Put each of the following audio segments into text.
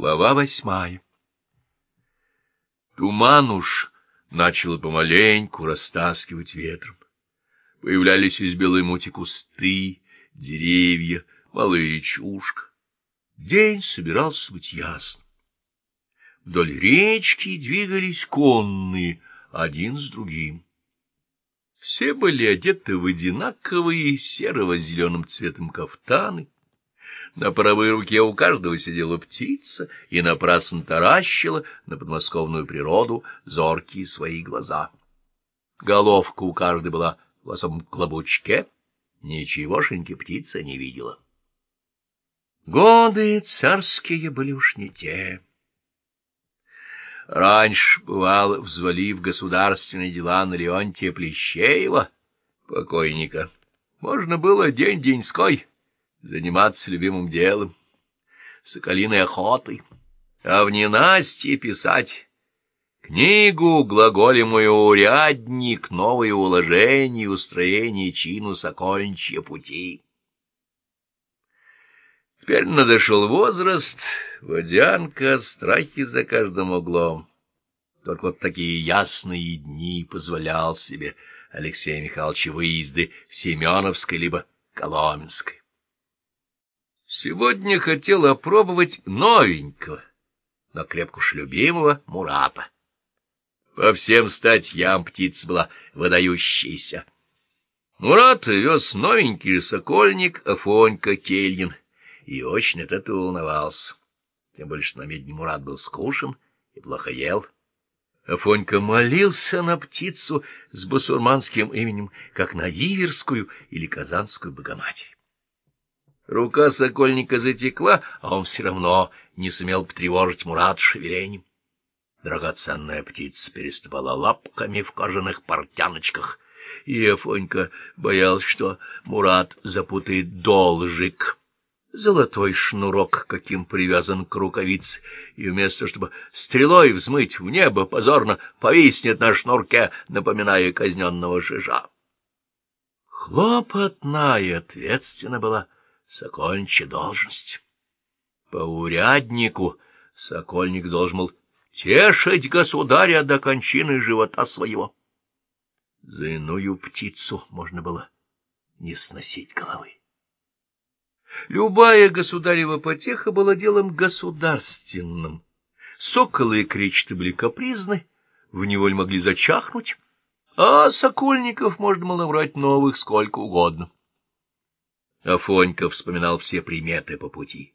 Глава восьмая Туман уж начал помаленьку растаскивать ветром. Появлялись из белой мути кусты, деревья, малая речушка. День собирался быть ясным. Вдоль речки двигались конные, один с другим. Все были одеты в одинаковые серого-зеленым цветом кафтаны, на правой руке у каждого сидела птица и напрасно таращила на подмосковную природу зоркие свои глаза. Головка у каждой была в особом клобучке, ничегошеньки птица не видела. Годы царские были уж не те. Раньше, бывал, взвалив государственные дела на Леонтия Плещеева, покойника, можно было день-деньской заниматься любимым делом, соколиной охотой, а в ненастье писать книгу глаголемую урядник, новые уложения, устроение чину сокольничья пути. Теперь надошел возраст, водянка, страхи за каждым углом. Только вот такие ясные дни позволял себе Алексей Михайлович выезды в Семеновской либо Коломенской. Сегодня хотел опробовать новенького, но крепко уж любимого Мурата. По всем статьям птица была выдающаяся. Мурат вез новенький сокольник Афонька Кельин, и очень от этого волновался. Тем более, что на медне Мурат был скушен и плохо ел. Афонька молился на птицу с басурманским именем, как на Иверскую или Казанскую Богоматерь. Рука сокольника затекла, а он все равно не сумел потревожить Мурат шевелением. Драгоценная птица переступала лапками в кожаных портяночках, и Афонька боялся, что Мурат запутает должик. Золотой шнурок, каким привязан к рукавице, и вместо чтобы стрелой взмыть в небо позорно повиснет на шнурке, напоминая казненного жижа. Хлопотная ответственно была сокольничья должность. По уряднику сокольник должен был тешить государя до кончины живота своего. За иную птицу можно было не сносить головы. Любая государева потеха была делом государственным. Соколы и кречеты были капризны, в неволь могли зачахнуть, а сокольников можно было набрать новых сколько угодно. Афонька вспоминал все приметы по пути.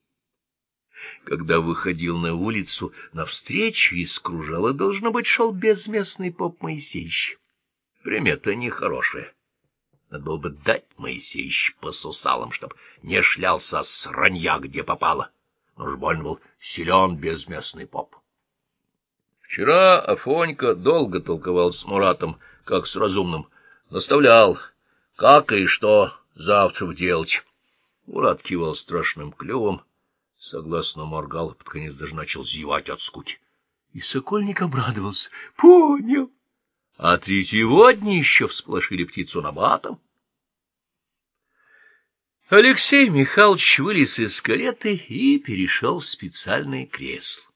Когда выходил на улицу, навстречу из кружала, должно быть, шел безместный поп Моисеевич. Примета нехорошая. Надо было бы дать Моисеевич по сусалам, чтоб не шлялся с ранья, где попало. Но уж больно был силен безместный поп. Вчера Афонька долго толковал с Муратом, как с разумным, наставлял, как и что завтра делать. Мурат кивал страшным клювом, согласно моргал, под конец даже начал зевать от скуки. И Сокольник обрадовался. Понял. А третьего дня еще всполошили птицу на батом. Алексей Михайлович вылез из кареты и перешел в специальное кресло.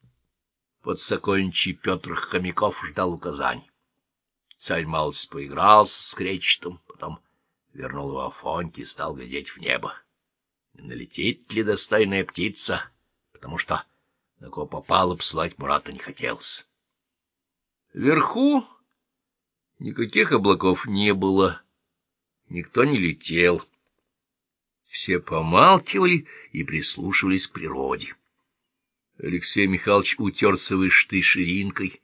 Подсокольничий Петр Хомяков ждал указаний. Царь малость поигрался с кречетом, потом вернул его Афоньке и стал глядеть в небо. Не налетит ли достойная птица, потому что на кого попало послать Мурата не хотелось. Вверху никаких облаков не было, никто не летел. Все помалкивали и прислушивались к природе. Алексей Михайлович утерся вышитой ширинкой,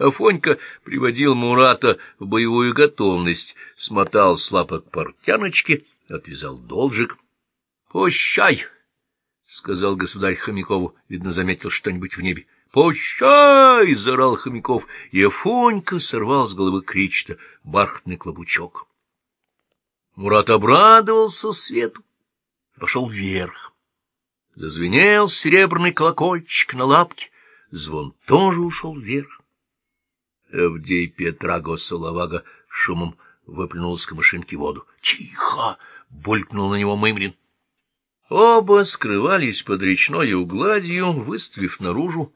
Афонька приводил Мурата в боевую готовность, смотал с лапок портяночки, отвязал должик. — Пущай! — сказал государь Хомякову, видно, заметил что-нибудь в небе. — Пущай! — заорал Хомяков, и Афонька сорвал с головы кричта бархатный клобучок. Мурат обрадовался свету, пошел вверх. Зазвенел серебряный колокольчик на лапке, звон тоже ушел вверх. Авдей Петраго Соловага шумом выплюнул с камышинки воду. «Тихо — булькнул на него Мымрин. Оба скрывались под речной угладью, выставив наружу